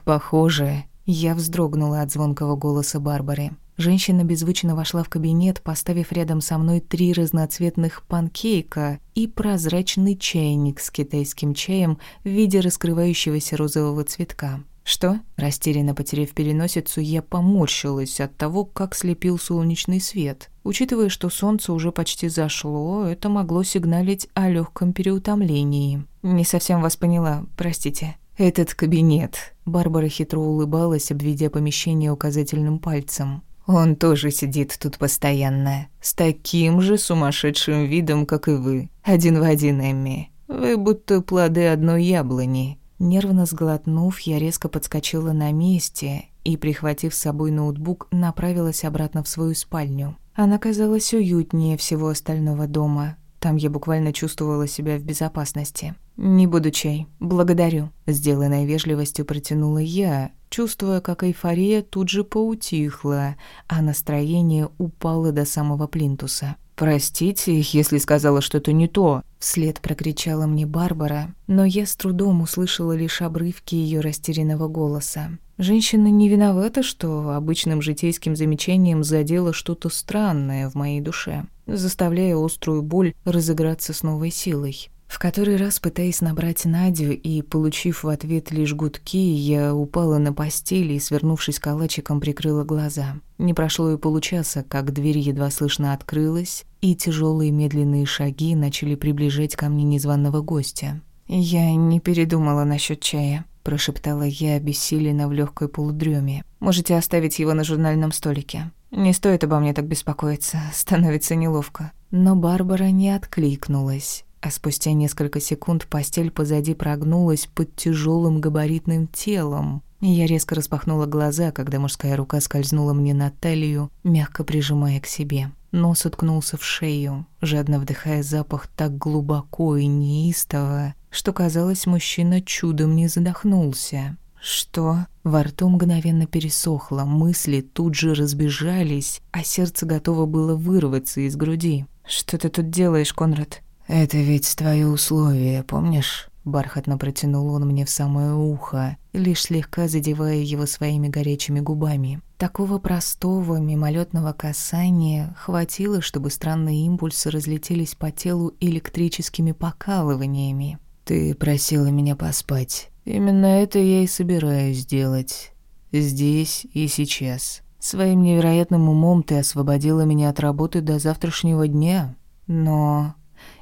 похожи!» Я вздрогнула от звонкого голоса Барбары. Женщина беззвучно вошла в кабинет, поставив рядом со мной три разноцветных панкейка и прозрачный чайник с китайским чаем в виде раскрывающегося розового цветка. «Что?» Растерянно потеряв переносицу, я поморщилась от того, как слепил солнечный свет. Учитывая, что солнце уже почти зашло, это могло сигналить о легком переутомлении. «Не совсем вас поняла, простите». «Этот кабинет». Барбара хитро улыбалась, обведя помещение указательным пальцем. Он тоже сидит тут постоянно, с таким же сумасшедшим видом, как и вы. Один в один, Эмми. Вы будто плоды одной яблони». Нервно сглотнув, я резко подскочила на месте и, прихватив с собой ноутбук, направилась обратно в свою спальню. Она казалась уютнее всего остального дома. Там я буквально чувствовала себя в безопасности. «Не буду чай. Благодарю», — сделанной вежливостью протянула я, чувствуя, как эйфория тут же поутихла, а настроение упало до самого плинтуса. «Простите, если сказала что-то не то», — вслед прокричала мне Барбара, но я с трудом услышала лишь обрывки ее растерянного голоса. Женщина не виновата, что обычным житейским замечанием задела что-то странное в моей душе, заставляя острую боль разыграться с новой силой. В который раз, пытаясь набрать Надю и получив в ответ лишь гудки, я упала на постель и, свернувшись калачиком, прикрыла глаза. Не прошло и получаса, как дверь едва слышно открылась, и тяжелые медленные шаги начали приближать ко мне незваного гостя. «Я не передумала насчет чая», – прошептала я, обессиленно в легкой полудреме. «Можете оставить его на журнальном столике. Не стоит обо мне так беспокоиться, становится неловко». Но Барбара не откликнулась а спустя несколько секунд постель позади прогнулась под тяжелым габаритным телом. Я резко распахнула глаза, когда мужская рука скользнула мне на талию, мягко прижимая к себе. Нос уткнулся в шею, жадно вдыхая запах так глубоко и неистово, что, казалось, мужчина чудом не задохнулся. «Что?» Во рту мгновенно пересохло, мысли тут же разбежались, а сердце готово было вырваться из груди. «Что ты тут делаешь, Конрад?» «Это ведь твои условия, помнишь?» Бархатно протянул он мне в самое ухо, лишь слегка задевая его своими горячими губами. Такого простого мимолетного касания хватило, чтобы странные импульсы разлетелись по телу электрическими покалываниями. «Ты просила меня поспать. Именно это я и собираюсь сделать. Здесь и сейчас. Своим невероятным умом ты освободила меня от работы до завтрашнего дня. Но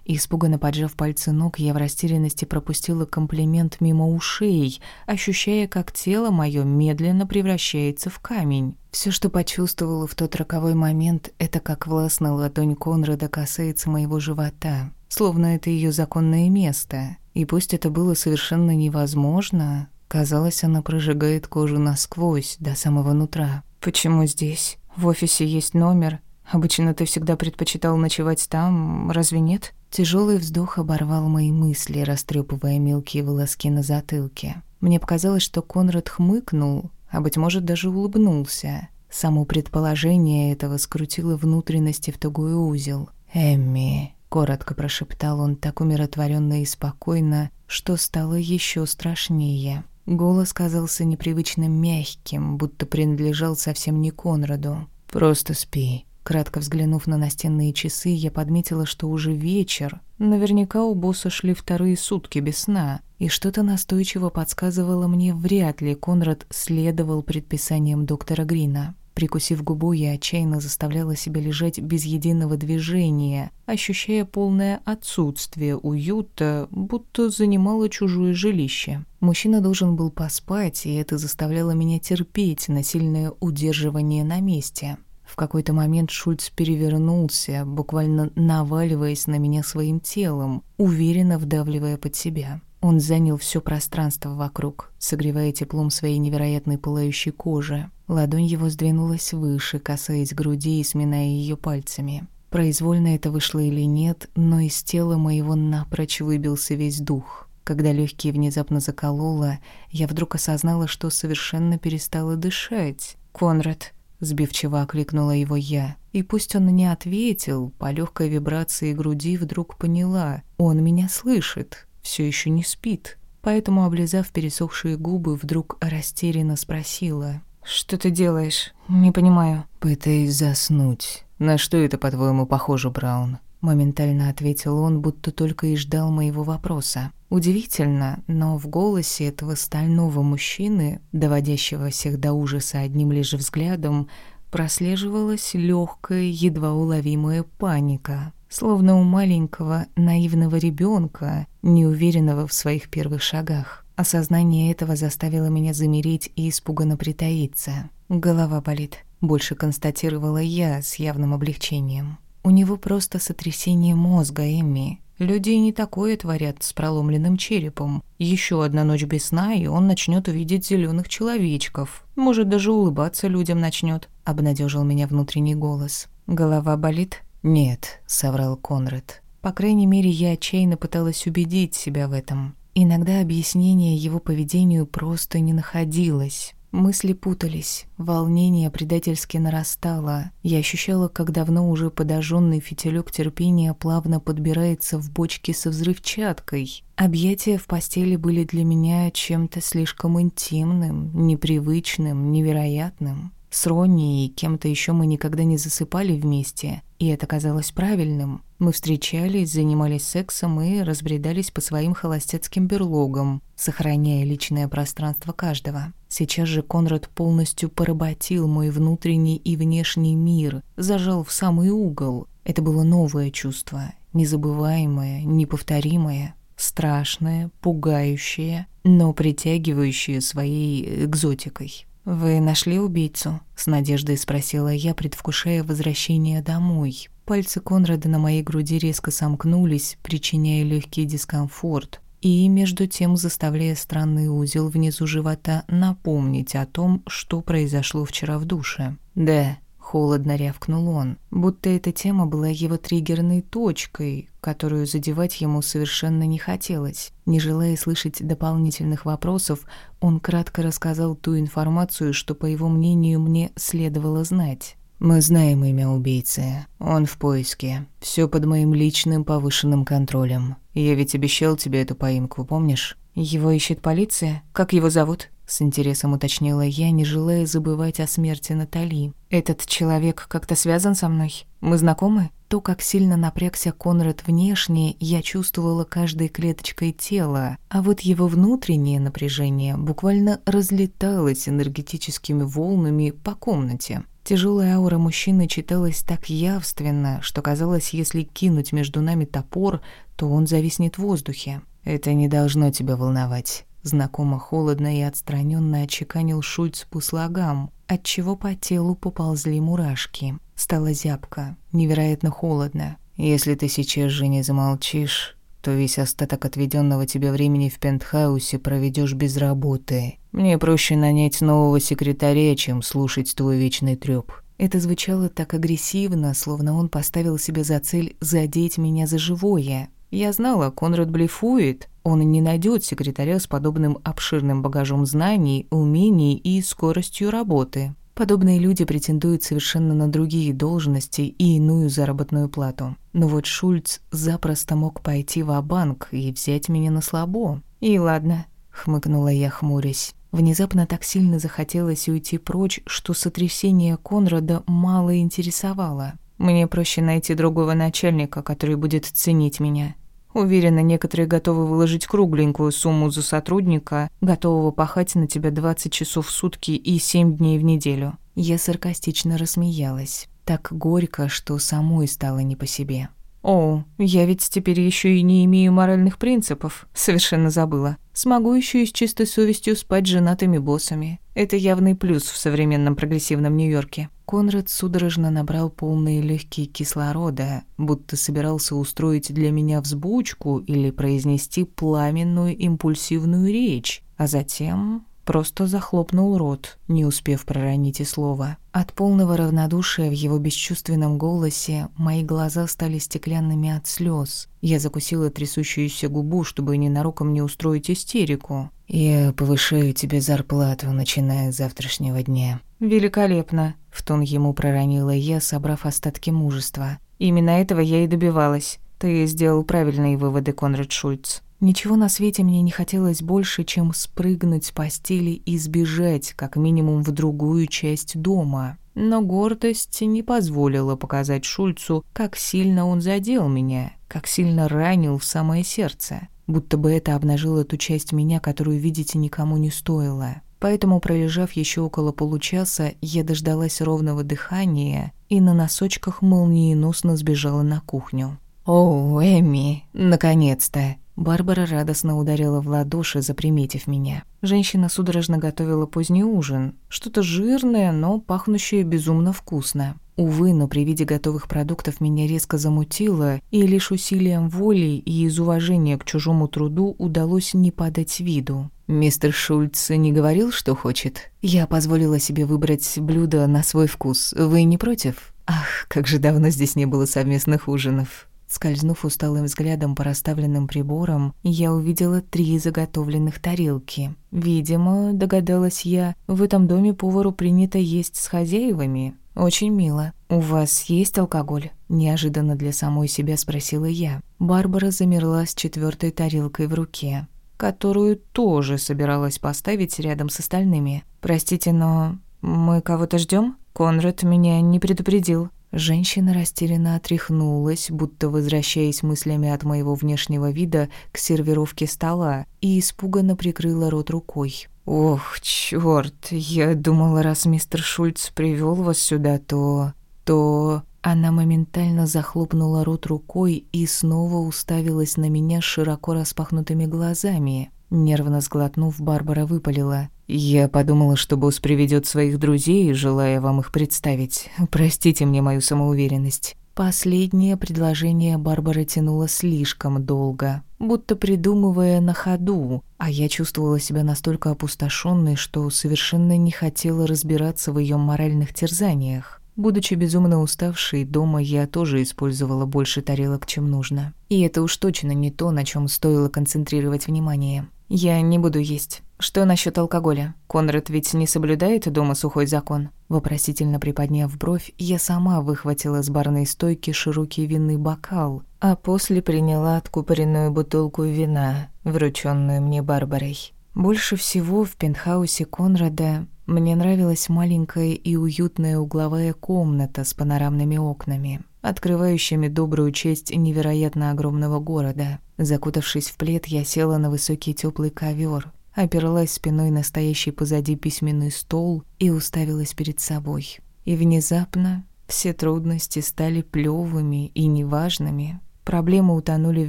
Испуганно поджав пальцы ног, я в растерянности пропустила комплимент мимо ушей, ощущая, как тело мое медленно превращается в камень. Все, что почувствовала в тот роковой момент, это как властная ладонь Конрада касается моего живота, словно это ее законное место. И пусть это было совершенно невозможно, казалось, она прожигает кожу насквозь, до самого нутра. «Почему здесь? В офисе есть номер. Обычно ты всегда предпочитал ночевать там, разве нет?» Тяжелый вздох оборвал мои мысли, растрепывая мелкие волоски на затылке. Мне показалось, что Конрад хмыкнул, а, быть может, даже улыбнулся. Само предположение этого скрутило внутренности в тугой узел. «Эмми», — коротко прошептал он так умиротворенно и спокойно, что стало еще страшнее. Голос казался непривычно мягким, будто принадлежал совсем не Конраду. «Просто спи». Кратко взглянув на настенные часы, я подметила, что уже вечер. Наверняка у босса шли вторые сутки без сна, и что-то настойчиво подсказывало мне, вряд ли Конрад следовал предписаниям доктора Грина. Прикусив губу, я отчаянно заставляла себя лежать без единого движения, ощущая полное отсутствие уюта, будто занимала чужое жилище. Мужчина должен был поспать, и это заставляло меня терпеть насильное удерживание на месте. В какой-то момент Шульц перевернулся, буквально наваливаясь на меня своим телом, уверенно вдавливая под себя. Он занял все пространство вокруг, согревая теплом своей невероятной пылающей кожи. Ладонь его сдвинулась выше, касаясь груди и сминая ее пальцами. Произвольно это вышло или нет, но из тела моего напрочь выбился весь дух. Когда легкие внезапно закололо, я вдруг осознала, что совершенно перестала дышать. «Конрад», Сбивчиво окликнула его я. И пусть он не ответил, по легкой вибрации груди вдруг поняла. Он меня слышит, все еще не спит. Поэтому, облизав пересохшие губы, вдруг растерянно спросила. «Что ты делаешь? Не понимаю». «Пытаюсь заснуть. На что это, по-твоему, похоже, Браун?» Моментально ответил он, будто только и ждал моего вопроса. Удивительно, но в голосе этого стального мужчины, доводящего всех до ужаса одним лишь взглядом, прослеживалась легкая, едва уловимая паника, словно у маленького наивного ребенка, неуверенного в своих первых шагах. Осознание этого заставило меня замереть и испуганно притаиться. Голова болит, больше констатировала я с явным облегчением. У него просто сотрясение мозга, Эмми. Люди не такое творят с проломленным черепом. Еще одна ночь без сна, и он начнет увидеть зеленых человечков. Может, даже улыбаться людям начнет. Обнадежил меня внутренний голос. Голова болит? Нет, соврал Конрад. По крайней мере, я отчаянно пыталась убедить себя в этом. Иногда объяснение его поведению просто не находилось. Мысли путались, волнение предательски нарастало. Я ощущала, как давно уже подожженный фитилек терпения плавно подбирается в бочке со взрывчаткой. Объятия в постели были для меня чем-то слишком интимным, непривычным, невероятным. С Ронни и кем-то еще мы никогда не засыпали вместе, и это казалось правильным. Мы встречались, занимались сексом и разбредались по своим холостяцким берлогам, сохраняя личное пространство каждого. Сейчас же Конрад полностью поработил мой внутренний и внешний мир, зажал в самый угол. Это было новое чувство, незабываемое, неповторимое, страшное, пугающее, но притягивающее своей экзотикой. «Вы нашли убийцу?» — с надеждой спросила я, предвкушая возвращение домой. Пальцы Конрада на моей груди резко сомкнулись, причиняя легкий дискомфорт, и между тем заставляя странный узел внизу живота напомнить о том, что произошло вчера в душе. «Да», — холодно рявкнул он, будто эта тема была его триггерной точкой, которую задевать ему совершенно не хотелось. Не желая слышать дополнительных вопросов, он кратко рассказал ту информацию, что, по его мнению, мне следовало знать. Мы знаем имя убийцы. Он в поиске. Все под моим личным повышенным контролем. Я ведь обещал тебе эту поимку, помнишь? Его ищет полиция? Как его зовут? С интересом уточнила я, не желая забывать о смерти Натали. Этот человек как-то связан со мной? Мы знакомы? То, как сильно напрягся Конрад внешне, я чувствовала каждой клеточкой тела, а вот его внутреннее напряжение буквально разлеталось энергетическими волнами по комнате. Тяжелая аура мужчины читалась так явственно, что казалось, если кинуть между нами топор, то он зависнет в воздухе. «Это не должно тебя волновать», — знакомо холодно и отстраненно отчеканил Шульц по слогам, отчего по телу поползли мурашки. Стало зябко, невероятно холодно. Если ты сейчас же не замолчишь, то весь остаток отведенного тебе времени в пентхаусе проведешь без работы. Мне проще нанять нового секретаря, чем слушать твой вечный трёп. Это звучало так агрессивно, словно он поставил себе за цель задеть меня за живое. Я знала, Конрад блефует. Он не найдет секретаря с подобным обширным багажом знаний, умений и скоростью работы. Подобные люди претендуют совершенно на другие должности и иную заработную плату. Но вот Шульц запросто мог пойти в банк и взять меня на слабо. И ладно, хмыкнула я, хмурясь. Внезапно так сильно захотелось уйти прочь, что сотрясение Конрада мало интересовало. Мне проще найти другого начальника, который будет ценить меня. Уверена, некоторые готовы выложить кругленькую сумму за сотрудника, готового пахать на тебя 20 часов в сутки и 7 дней в неделю. Я саркастично рассмеялась. Так горько, что самой стало не по себе. О, я ведь теперь еще и не имею моральных принципов. Совершенно забыла. Смогу еще и с чистой совестью спать с женатыми боссами. Это явный плюс в современном прогрессивном Нью-Йорке. Конрад судорожно набрал полные легкие кислорода, будто собирался устроить для меня взбучку или произнести пламенную импульсивную речь, а затем просто захлопнул рот, не успев проронить и слова. От полного равнодушия в его бесчувственном голосе мои глаза стали стеклянными от слез. Я закусила трясущуюся губу, чтобы ненароком не устроить истерику. «Я повышаю тебе зарплату, начиная с завтрашнего дня». «Великолепно», — в тон ему проронила я, собрав остатки мужества. «Именно этого я и добивалась. Ты сделал правильные выводы, Конрад Шульц». Ничего на свете мне не хотелось больше, чем спрыгнуть с постели и сбежать, как минимум, в другую часть дома. Но гордость не позволила показать Шульцу, как сильно он задел меня, как сильно ранил в самое сердце. Будто бы это обнажило ту часть меня, которую видеть никому не стоило. Поэтому, пролежав еще около получаса, я дождалась ровного дыхания и на носочках молниеносно сбежала на кухню. «О, Эми, наконец-то!» Барбара радостно ударила в ладоши, заприметив меня. Женщина судорожно готовила поздний ужин. Что-то жирное, но пахнущее безумно вкусно. Увы, но при виде готовых продуктов меня резко замутило, и лишь усилием воли и из уважения к чужому труду удалось не подать виду. «Мистер Шульц не говорил, что хочет?» «Я позволила себе выбрать блюдо на свой вкус. Вы не против?» «Ах, как же давно здесь не было совместных ужинов!» Скользнув усталым взглядом по расставленным приборам, я увидела три заготовленных тарелки. Видимо, догадалась я, в этом доме повару принято есть с хозяевами. Очень мило. «У вас есть алкоголь?» Неожиданно для самой себя спросила я. Барбара замерла с четвертой тарелкой в руке, которую тоже собиралась поставить рядом с остальными. «Простите, но мы кого-то ждем? Конрад меня не предупредил». Женщина растерянно отряхнулась, будто возвращаясь мыслями от моего внешнего вида к сервировке стола, и испуганно прикрыла рот рукой. «Ох, чёрт, я думала, раз мистер Шульц привёл вас сюда, то... то...» Она моментально захлопнула рот рукой и снова уставилась на меня широко распахнутыми глазами. Нервно сглотнув, Барбара выпалила. «Я подумала, что босс приведет своих друзей, желая вам их представить. Простите мне мою самоуверенность». Последнее предложение Барбара тянула слишком долго, будто придумывая на ходу, а я чувствовала себя настолько опустошенной, что совершенно не хотела разбираться в ее моральных терзаниях. Будучи безумно уставшей, дома я тоже использовала больше тарелок, чем нужно. И это уж точно не то, на чем стоило концентрировать внимание. «Я не буду есть. Что насчет алкоголя? Конрад ведь не соблюдает дома сухой закон?» Вопросительно приподняв бровь, я сама выхватила с барной стойки широкий винный бокал, а после приняла откупоренную бутылку вина, врученную мне Барбарой. Больше всего в пентхаусе Конрада мне нравилась маленькая и уютная угловая комната с панорамными окнами открывающими добрую честь невероятно огромного города. Закутавшись в плед, я села на высокий теплый ковер, оперлась спиной на стоящий позади письменный стол и уставилась перед собой. И внезапно все трудности стали плевыми и неважными. Проблемы утонули в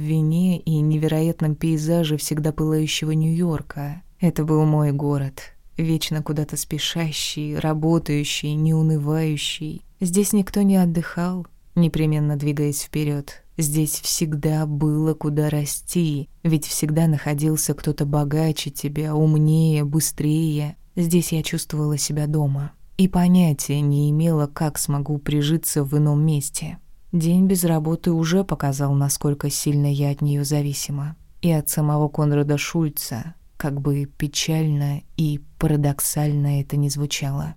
вине и невероятном пейзаже всегда пылающего Нью-Йорка. Это был мой город, вечно куда-то спешащий, работающий, неунывающий. Здесь никто не отдыхал, непременно двигаясь вперед. Здесь всегда было куда расти, ведь всегда находился кто-то богаче тебя, умнее, быстрее. Здесь я чувствовала себя дома и понятия не имела, как смогу прижиться в ином месте. День без работы уже показал, насколько сильно я от нее зависима. И от самого Конрада Шульца, как бы печально и парадоксально это ни звучало.